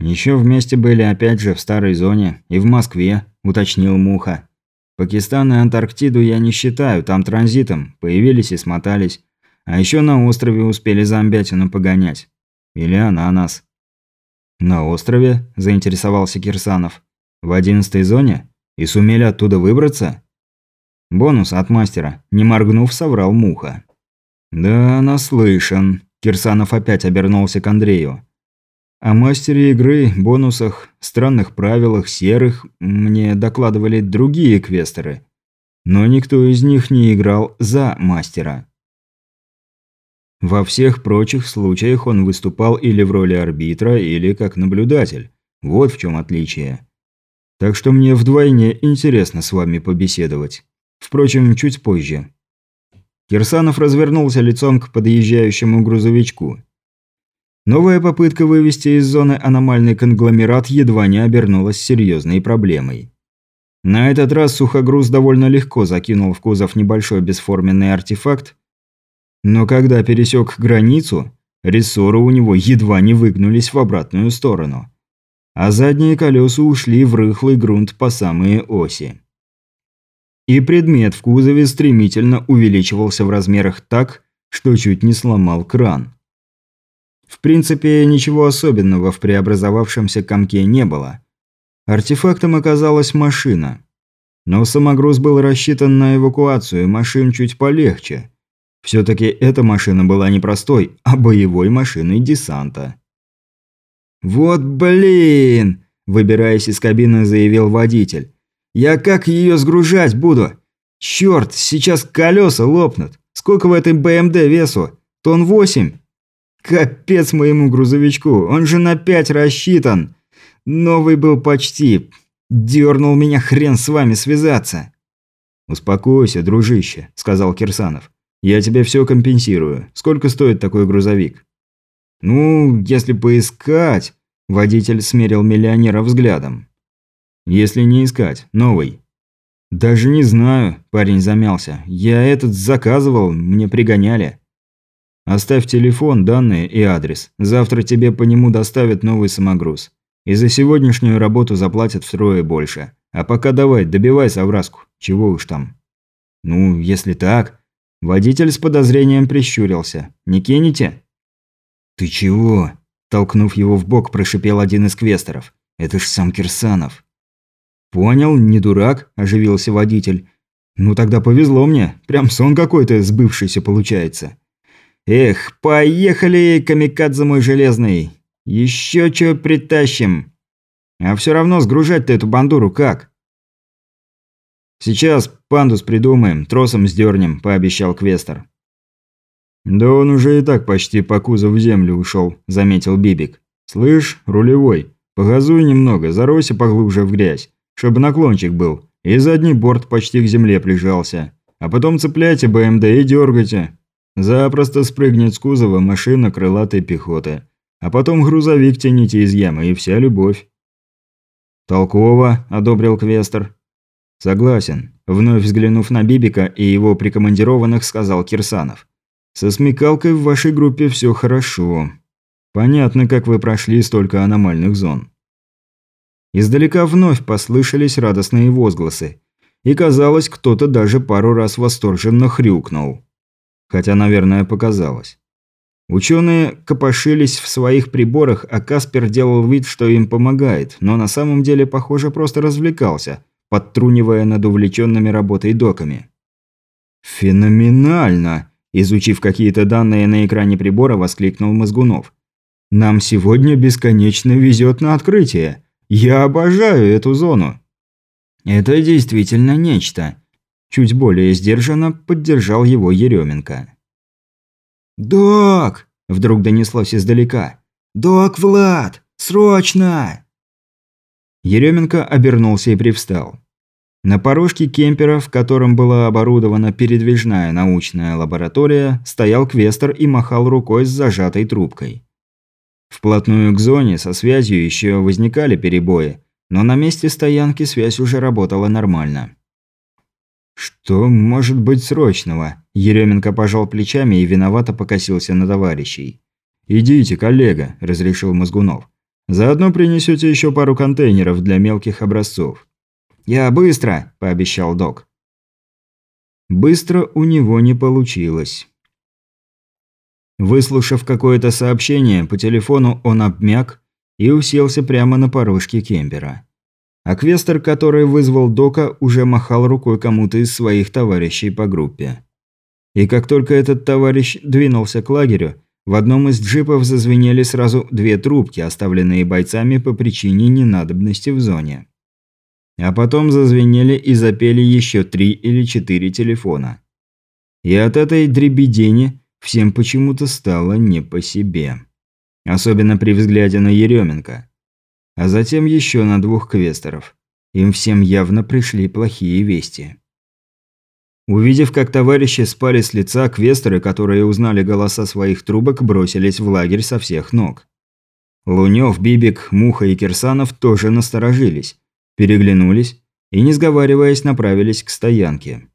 Еще вместе были опять же в старой зоне и в Москве, уточнил Муха. Пакистан и Антарктиду я не считаю, там транзитом, появились и смотались. А еще на острове успели зомбятину погонять. Или она нас. На острове? заинтересовался Кирсанов. В одиннадцатой зоне? И сумели оттуда выбраться? Бонус от мастера. Не моргнув, соврал Муха. Да, наслышан. Кирсанов опять обернулся к Андрею. О мастере игры, бонусах, странных правилах, серых мне докладывали другие квестеры. Но никто из них не играл за мастера. Во всех прочих случаях он выступал или в роли арбитра, или как наблюдатель. Вот в чем отличие. Так что мне вдвойне интересно с вами побеседовать. Впрочем, чуть позже. Кирсанов развернулся лицом к подъезжающему грузовичку. Новая попытка вывести из зоны аномальный конгломерат едва не обернулась серьезной проблемой. На этот раз сухогруз довольно легко закинул в кузов небольшой бесформенный артефакт, но когда пересек границу, рессоры у него едва не выгнулись в обратную сторону, а задние колеса ушли в рыхлый грунт по самые оси. И предмет в кузове стремительно увеличивался в размерах так, что чуть не сломал кран. В принципе, ничего особенного в преобразовавшемся комке не было. Артефактом оказалась машина. Но самогруз был рассчитан на эвакуацию машин чуть полегче. Все-таки эта машина была не простой, а боевой машиной десанта. «Вот блин!» – выбираясь из кабины, заявил водитель. «Я как ее сгружать буду? Черт, сейчас колеса лопнут. Сколько в этой БМД весу? Тон восемь?» Капец моему грузовичку, он же на пять рассчитан. Новый был почти. Дернул меня хрен с вами связаться. «Успокойся, дружище», – сказал Кирсанов. «Я тебе все компенсирую. Сколько стоит такой грузовик?» «Ну, если поискать...» – водитель смерил миллионера взглядом. «Если не искать, новый». «Даже не знаю», – парень замялся. «Я этот заказывал, мне пригоняли». Оставь телефон, данные и адрес. Завтра тебе по нему доставят новый самогруз. И за сегодняшнюю работу заплатят втрое больше. А пока давай, добивай совраску. Чего уж там. Ну, если так... Водитель с подозрением прищурился. Не кинете? Ты чего? Толкнув его в бок, прошипел один из квесторов. Это ж сам Кирсанов. Понял, не дурак, оживился водитель. Ну тогда повезло мне. Прям сон какой-то сбывшийся получается. Эх, поехали, камикадзе мой железный. Еще что притащим. А все равно сгружать-то эту бандуру как? Сейчас пандус придумаем, тросом сдернем, пообещал Квестер. Да он уже и так почти по кузов в землю ушел, заметил Бибик. Слышь, рулевой, погазуй немного, заройся поглубже в грязь, чтобы наклончик был, и задний борт почти к земле прижался. А потом цепляйте БМД и дергайте. Запросто спрыгнет с кузова машина крылатой пехоты. А потом грузовик тяните из ямы, и вся любовь. «Толково», – одобрил Квестер. «Согласен», – вновь взглянув на Бибика и его прикомандированных, сказал Кирсанов. «Со смекалкой в вашей группе все хорошо. Понятно, как вы прошли столько аномальных зон». Издалека вновь послышались радостные возгласы. И казалось, кто-то даже пару раз восторженно хрюкнул. Хотя, наверное, показалось. Ученые копошились в своих приборах, а Каспер делал вид, что им помогает, но на самом деле, похоже, просто развлекался, подтрунивая над увлеченными работой доками. «Феноменально!» – изучив какие-то данные на экране прибора, воскликнул Мозгунов. «Нам сегодня бесконечно везет на открытие. Я обожаю эту зону». «Это действительно нечто», Чуть более сдержанно поддержал его Еременко. «Док!» – вдруг донеслось издалека. «Док, Влад! Срочно!» Еременко обернулся и привстал. На порожке кемпера, в котором была оборудована передвижная научная лаборатория, стоял квестер и махал рукой с зажатой трубкой. Вплотную к зоне со связью еще возникали перебои, но на месте стоянки связь уже работала нормально. «Что может быть срочного?» Еременко пожал плечами и виновато покосился на товарищей. «Идите, коллега», – разрешил Мозгунов. Заодно принесете еще пару контейнеров для мелких образцов». «Я быстро», – пообещал док. Быстро у него не получилось. Выслушав какое-то сообщение, по телефону он обмяк и уселся прямо на порожке Кембера. А квестер, который вызвал Дока, уже махал рукой кому-то из своих товарищей по группе. И как только этот товарищ двинулся к лагерю, в одном из джипов зазвенели сразу две трубки, оставленные бойцами по причине ненадобности в зоне. А потом зазвенели и запели еще три или четыре телефона. И от этой дребедени всем почему-то стало не по себе. Особенно при взгляде на Еременко. А затем еще на двух квестеров. Им всем явно пришли плохие вести. Увидев, как товарищи спали с лица, квестеры, которые узнали голоса своих трубок, бросились в лагерь со всех ног. Лунёв, Бибик, Муха и Кирсанов тоже насторожились, переглянулись и, не сговариваясь, направились к стоянке.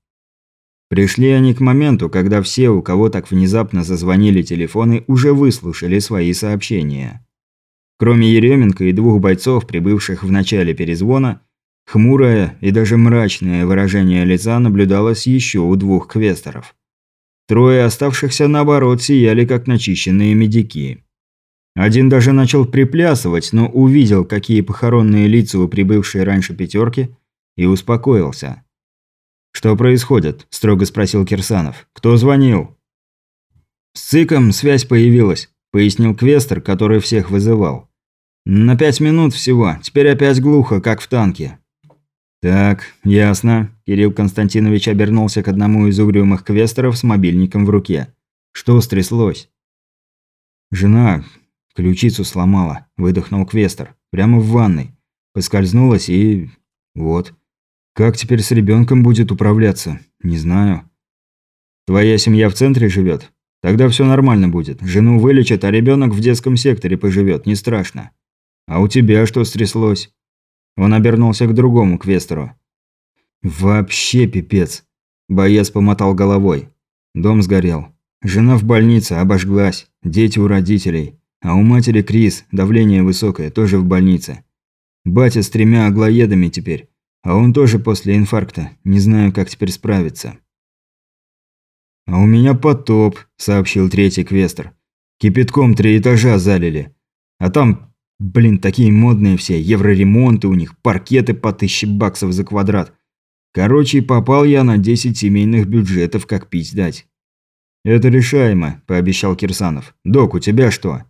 Пришли они к моменту, когда все, у кого так внезапно зазвонили телефоны, уже выслушали свои сообщения. Кроме Еременко и двух бойцов, прибывших в начале перезвона, Хмурое и даже мрачное выражение лица наблюдалось еще у двух квесторов. Трое оставшихся, наоборот, сияли как начищенные медики. Один даже начал приплясывать, но увидел, какие похоронные лица у прибывшей раньше пятерки, и успокоился. «Что происходит?» – строго спросил Кирсанов. «Кто звонил?» «С ЦИКом связь появилась», – пояснил Квестер, который всех вызывал. «На пять минут всего. Теперь опять глухо, как в танке. «Так, ясно». Кирилл Константинович обернулся к одному из угрюмых квесторов с мобильником в руке. «Что стряслось?» «Жена ключицу сломала», – выдохнул квестор. «Прямо в ванной. Поскользнулась и... вот. Как теперь с ребенком будет управляться? Не знаю». «Твоя семья в центре живет? Тогда все нормально будет. Жену вылечат, а ребенок в детском секторе поживет, не страшно. А у тебя что стряслось?» Он обернулся к другому квестеру. «Вообще пипец!» Боец помотал головой. Дом сгорел. Жена в больнице, обожглась. Дети у родителей. А у матери Крис, давление высокое, тоже в больнице. Батя с тремя аглоедами теперь. А он тоже после инфаркта. Не знаю, как теперь справиться. «А у меня потоп», – сообщил третий квестер. «Кипятком три этажа залили. А там Блин, такие модные все, евроремонты у них, паркеты по тысяче баксов за квадрат. Короче, попал я на 10 семейных бюджетов, как пить дать. «Это решаемо», – пообещал Кирсанов. «Док, у тебя что?»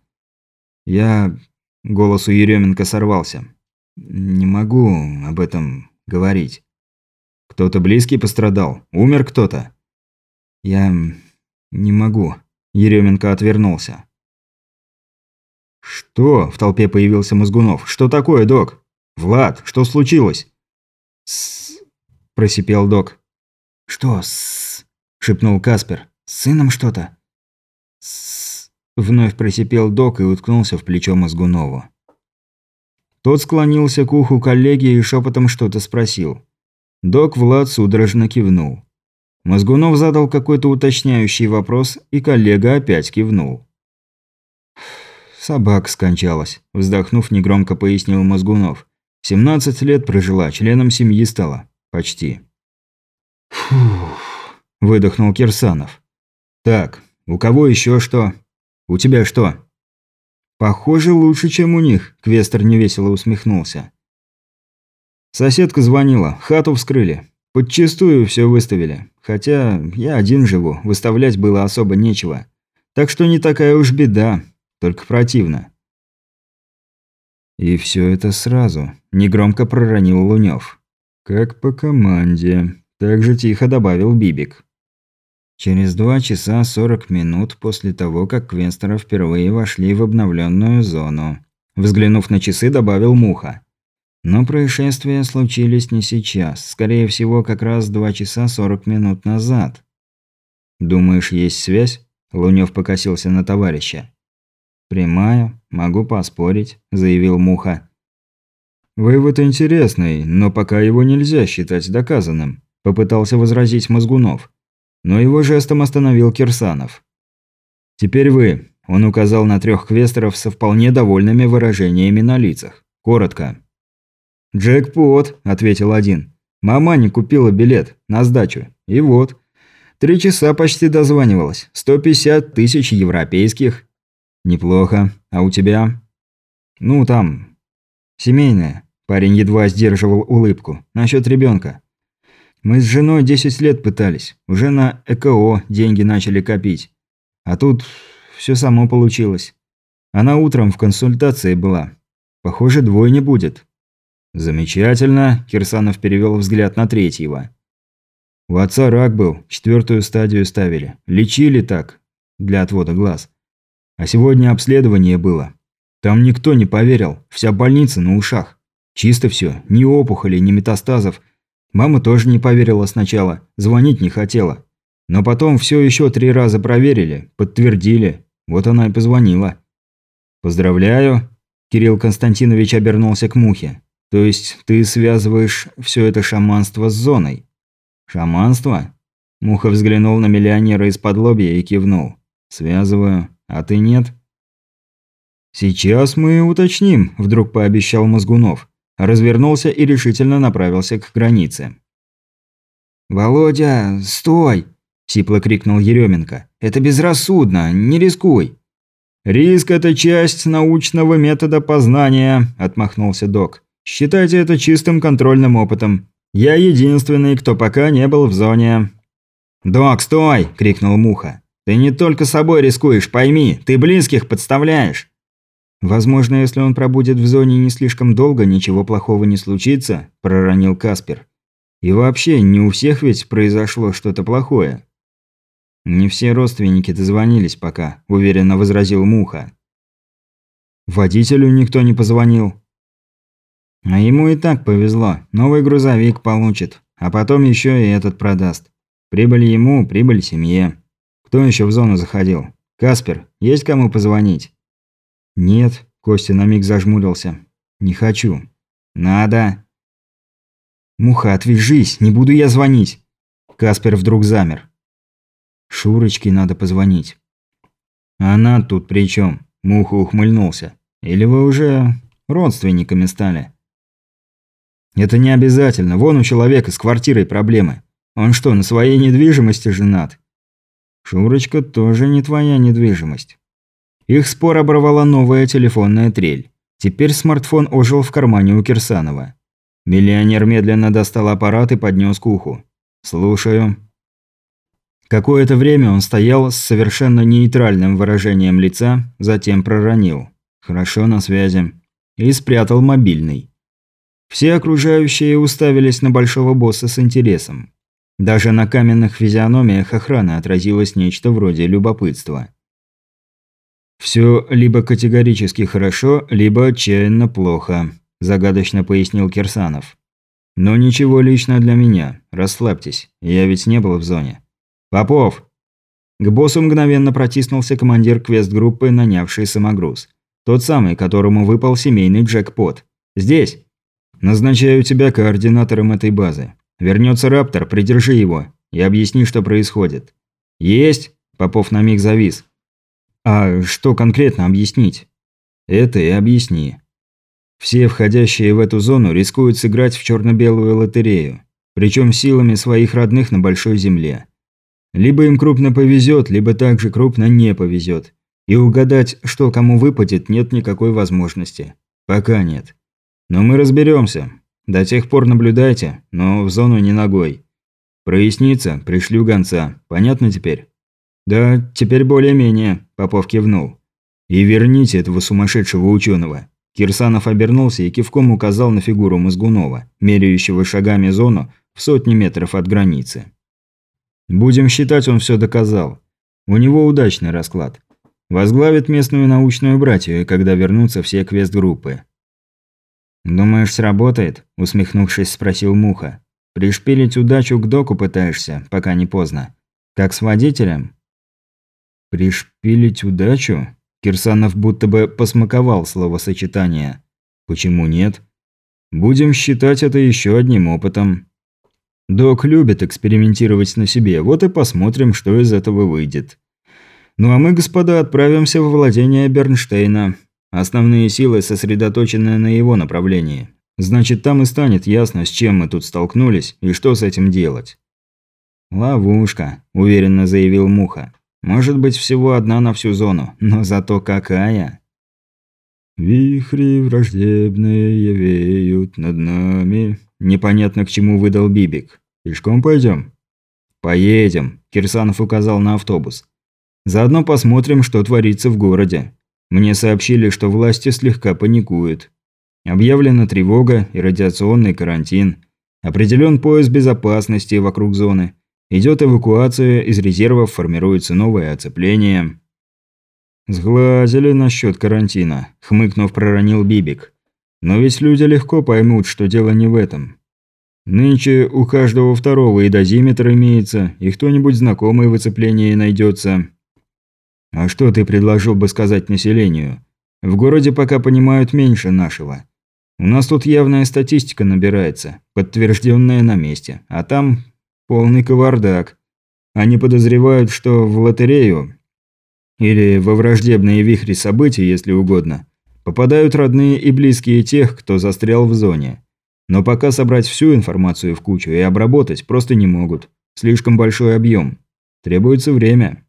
«Я...» – голос у Еременко сорвался. «Не могу об этом говорить». «Кто-то близкий пострадал? Умер кто-то?» «Я... не могу». Еременко отвернулся. «Что?» – в толпе появился Мозгунов. «Что такое, док?» «Влад, что случилось?» «С...» – просипел док. «Что с...» – шепнул Каспер. «С сыном что-то?» «С...» – вновь просипел док и уткнулся в плечо Мозгунову. Тот склонился к уху коллеги и шепотом что-то спросил. Док Влад судорожно кивнул. Мозгунов задал какой-то уточняющий вопрос, и коллега опять кивнул. «Собака скончалась», – вздохнув, негромко пояснил Мозгунов. «17 лет прожила, членом семьи стала. Почти». «Фух», – выдохнул Кирсанов. «Так, у кого еще что? У тебя что?» «Похоже, лучше, чем у них», – Квестер невесело усмехнулся. Соседка звонила, хату вскрыли. Подчистую все выставили. Хотя я один живу, выставлять было особо нечего. Так что не такая уж беда. Только противно. И все это сразу. Негромко проронил Лунёв. Как по команде. Так же тихо добавил Бибик. Через два часа сорок минут после того, как Квенстеры впервые вошли в обновленную зону. Взглянув на часы, добавил Муха. Но происшествия случились не сейчас. Скорее всего, как раз два часа сорок минут назад. «Думаешь, есть связь?» Лунёв покосился на товарища. «Прямая, могу поспорить», – заявил Муха. «Вывод интересный, но пока его нельзя считать доказанным», – попытался возразить Мозгунов. Но его жестом остановил Кирсанов. «Теперь вы. Он указал на трех квестеров со вполне довольными выражениями на лицах. Коротко. «Джекпот», – ответил один. «Мама не купила билет. На сдачу. И вот. Три часа почти дозванивалась. 150 тысяч европейских». «Неплохо. А у тебя?» «Ну, там... Семейная». Парень едва сдерживал улыбку. «Насчет ребенка. Мы с женой 10 лет пытались. Уже на ЭКО деньги начали копить. А тут все само получилось. Она утром в консультации была. Похоже, двойни будет. Замечательно, Кирсанов перевел взгляд на третьего. У отца рак был, четвертую стадию ставили. Лечили так, для отвода глаз. А сегодня обследование было. Там никто не поверил, вся больница на ушах. Чисто все, ни опухолей, ни метастазов. Мама тоже не поверила сначала, звонить не хотела. Но потом все еще три раза проверили, подтвердили. Вот она и позвонила. «Поздравляю», – Кирилл Константинович обернулся к Мухе. «То есть ты связываешь все это шаманство с зоной?» «Шаманство?» Муха взглянул на миллионера из-под лобья и кивнул. «Связываю. А ты нет?» «Сейчас мы уточним», – вдруг пообещал Мозгунов развернулся и решительно направился к границе. «Володя, стой!» – сипло крикнул Еременко. «Это безрассудно, не рискуй!» «Риск – это часть научного метода познания», – отмахнулся док. «Считайте это чистым контрольным опытом. Я единственный, кто пока не был в зоне». «Док, стой!» – крикнул Муха. «Ты не только собой рискуешь, пойми, ты близких подставляешь!» «Возможно, если он пробудет в зоне не слишком долго, ничего плохого не случится», – проронил Каспер. «И вообще, не у всех ведь произошло что-то плохое». «Не все родственники дозвонились пока», – уверенно возразил Муха. «Водителю никто не позвонил». «А ему и так повезло. Новый грузовик получит, а потом еще и этот продаст. Прибыль ему, прибыль семье. Кто еще в зону заходил? Каспер, есть кому позвонить?» «Нет», – Костя на миг зажмурился. «Не хочу». «Надо». «Муха, отвяжись, не буду я звонить». Каспер вдруг замер. «Шурочке надо позвонить». «Она тут при чем? Муха ухмыльнулся. «Или вы уже родственниками стали?» «Это не обязательно. Вон у человека с квартирой проблемы. Он что, на своей недвижимости женат?» «Шурочка тоже не твоя недвижимость». Их спор оборвала новая телефонная трель. Теперь смартфон ожил в кармане у Кирсанова. Миллионер медленно достал аппарат и поднес к уху. «Слушаю». Какое-то время он стоял с совершенно нейтральным выражением лица, затем проронил. «Хорошо, на связи». И спрятал мобильный. Все окружающие уставились на большого босса с интересом. Даже на каменных физиономиях охраны отразилось нечто вроде любопытства. «Все либо категорически хорошо, либо отчаянно плохо», – загадочно пояснил Кирсанов. «Но ничего лично для меня. Расслабьтесь. Я ведь не был в зоне». «Попов!» К боссу мгновенно протиснулся командир квест-группы, нанявший самогруз. Тот самый, которому выпал семейный джекпот. «Здесь!» «Назначаю тебя координатором этой базы. Вернется Раптор, придержи его и объясни, что происходит». «Есть!» – Попов на миг завис. А что конкретно объяснить? Это и объясни. Все входящие в эту зону рискуют сыграть в черно-белую лотерею, причем силами своих родных на большой земле. Либо им крупно повезет, либо также крупно не повезет. И угадать, что кому выпадет, нет никакой возможности. Пока нет. Но мы разберемся. До тех пор наблюдайте, но в зону не ногой. Прояснится, пришлю гонца. Понятно теперь? «Да, теперь более-менее», – Попов кивнул. «И верните этого сумасшедшего ученого. Кирсанов обернулся и кивком указал на фигуру Мозгунова, меряющего шагами зону в сотни метров от границы. «Будем считать, он все доказал. У него удачный расклад. Возглавит местную научную братью, когда вернутся все квест-группы». «Думаешь, сработает?» – усмехнувшись, спросил Муха. «Пришпилить удачу к доку пытаешься, пока не поздно. Как с водителем?» Пришпилить удачу? Кирсанов будто бы посмаковал словосочетание. Почему нет? Будем считать это еще одним опытом. Док любит экспериментировать на себе, вот и посмотрим, что из этого выйдет. Ну а мы, господа, отправимся в владение Бернштейна. Основные силы сосредоточены на его направлении. Значит, там и станет ясно, с чем мы тут столкнулись и что с этим делать. «Ловушка», – уверенно заявил Муха. «Может быть, всего одна на всю зону, но зато какая!» «Вихри враждебные веют над нами», – непонятно к чему выдал Бибик. «Пешком пойдем?» «Поедем», – Кирсанов указал на автобус. «Заодно посмотрим, что творится в городе. Мне сообщили, что власти слегка паникуют. Объявлена тревога и радиационный карантин. Определен пояс безопасности вокруг зоны. Идет эвакуация, из резервов формируется новое оцепление. «Сглазили насчет карантина», – хмыкнув, проронил Бибик. «Но ведь люди легко поймут, что дело не в этом. Нынче у каждого второго и дозиметр имеется, и кто-нибудь знакомый в оцеплении найдется. А что ты предложил бы сказать населению? В городе пока понимают меньше нашего. У нас тут явная статистика набирается, подтвержденная на месте, а там полный кавардак. Они подозревают, что в лотерею, или во враждебные вихри событий, если угодно, попадают родные и близкие тех, кто застрял в зоне. Но пока собрать всю информацию в кучу и обработать просто не могут. Слишком большой объем. Требуется время.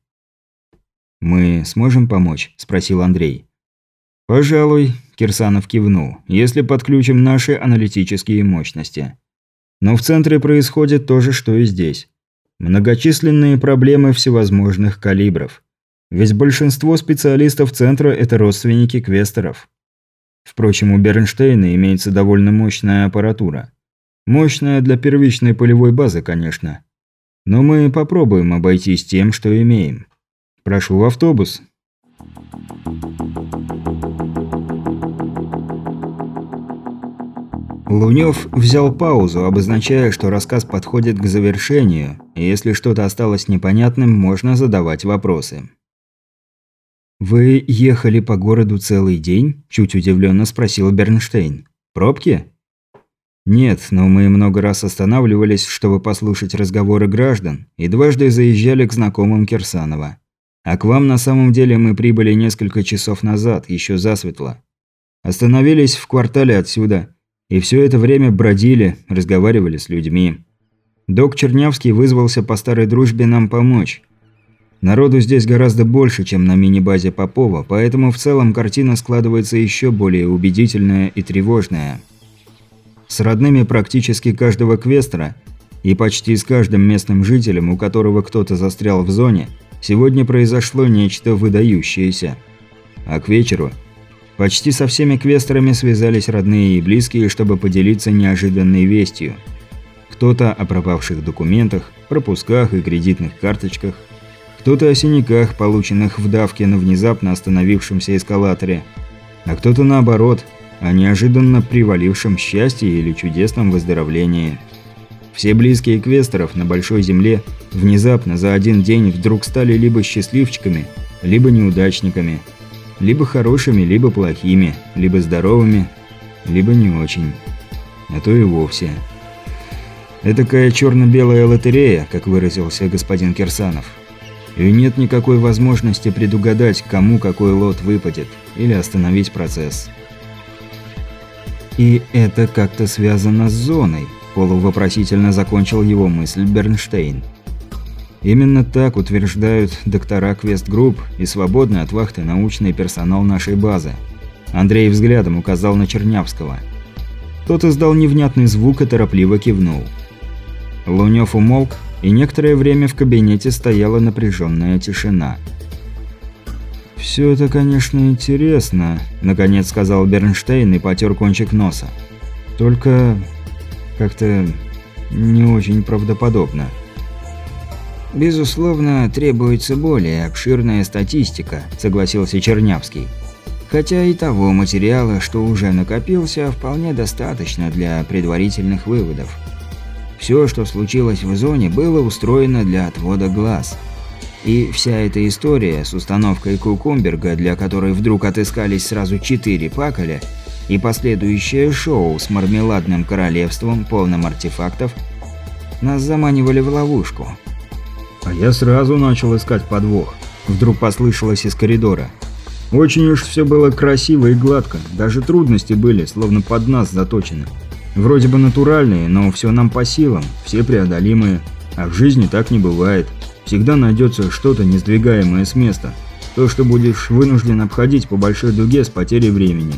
«Мы сможем помочь?» – спросил Андрей. «Пожалуй», – Кирсанов кивнул, – «если подключим наши аналитические мощности». Но в центре происходит то же, что и здесь. Многочисленные проблемы всевозможных калибров. Ведь большинство специалистов центра – это родственники квестеров. Впрочем, у Бернштейна имеется довольно мощная аппаратура. Мощная для первичной полевой базы, конечно. Но мы попробуем обойтись тем, что имеем. Прошу в автобус. Лунёв взял паузу, обозначая, что рассказ подходит к завершению, и если что-то осталось непонятным, можно задавать вопросы. «Вы ехали по городу целый день?» – чуть удивленно спросил Бернштейн. «Пробки?» «Нет, но мы много раз останавливались, чтобы послушать разговоры граждан, и дважды заезжали к знакомым Кирсанова. А к вам на самом деле мы прибыли несколько часов назад, еще засветло. Остановились в квартале отсюда, и все это время бродили, разговаривали с людьми. Док Чернявский вызвался по старой дружбе нам помочь. Народу здесь гораздо больше, чем на мини-базе Попова, поэтому в целом картина складывается еще более убедительная и тревожная. С родными практически каждого квестера и почти с каждым местным жителем, у которого кто-то застрял в зоне – Сегодня произошло нечто выдающееся. А к вечеру почти со всеми квестерами связались родные и близкие, чтобы поделиться неожиданной вестью. Кто-то о пропавших документах, пропусках и кредитных карточках, кто-то о синяках, полученных в давке на внезапно остановившемся эскалаторе, а кто-то наоборот, о неожиданно привалившем счастье или чудесном выздоровлении. Все близкие квестеров на Большой Земле внезапно за один день вдруг стали либо счастливчиками, либо неудачниками, либо хорошими, либо плохими, либо здоровыми, либо не очень, а то и вовсе. Этакая черно-белая лотерея, как выразился господин Кирсанов. И нет никакой возможности предугадать, кому какой лот выпадет, или остановить процесс. И это как-то связано с зоной, полувопросительно закончил его мысль Бернштейн. Именно так утверждают доктора Квест-групп и свободный от вахты научный персонал нашей базы. Андрей взглядом указал на Чернявского. Тот издал невнятный звук и торопливо кивнул. Лунёв умолк, и некоторое время в кабинете стояла напряженная тишина. «Все это, конечно, интересно», – наконец сказал Бернштейн и потер кончик носа. «Только как-то не очень правдоподобно. «Безусловно, требуется более обширная статистика», – согласился Чернявский. «Хотя и того материала, что уже накопился, вполне достаточно для предварительных выводов. Все, что случилось в зоне, было устроено для отвода глаз. И вся эта история с установкой Кукумберга, для которой вдруг отыскались сразу четыре паколя, и последующее шоу с мармеладным королевством, полным артефактов, нас заманивали в ловушку. А я сразу начал искать подвох. Вдруг послышалось из коридора. Очень уж все было красиво и гладко, даже трудности были, словно под нас заточены. Вроде бы натуральные, но все нам по силам, все преодолимые. А в жизни так не бывает. Всегда найдется что-то несдвигаемое с места. То, что будешь вынужден обходить по большой дуге с потерей времени.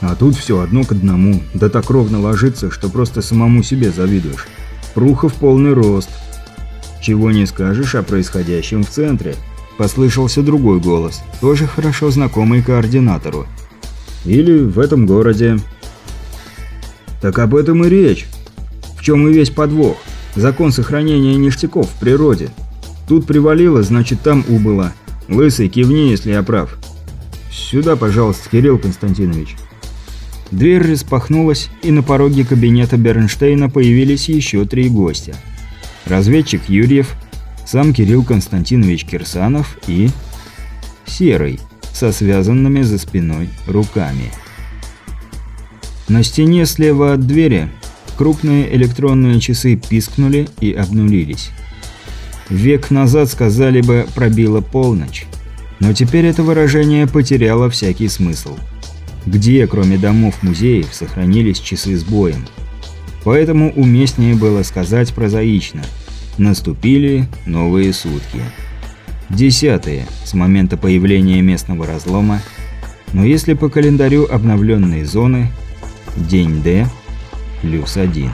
А тут все одно к одному, да так ровно ложится, что просто самому себе завидуешь. Пруха в полный рост. Чего не скажешь о происходящем в центре. Послышался другой голос, тоже хорошо знакомый координатору. Или в этом городе. Так об этом и речь. В чем и весь подвох. Закон сохранения ништяков в природе. Тут привалило, значит там убыло. Лысый, кивни, если я прав. Сюда, пожалуйста, Кирилл Константинович. Дверь распахнулась, и на пороге кабинета Бернштейна появились еще три гостя. Разведчик Юрьев, сам Кирилл Константинович Кирсанов и... Серый, со связанными за спиной руками. На стене слева от двери крупные электронные часы пискнули и обнулились. Век назад сказали бы «пробила полночь». Но теперь это выражение потеряло всякий смысл. Где, кроме домов-музеев, сохранились часы с боем? Поэтому уместнее было сказать прозаично. Наступили новые сутки. Десятые, с момента появления местного разлома, но если по календарю обновленной зоны, день D плюс один.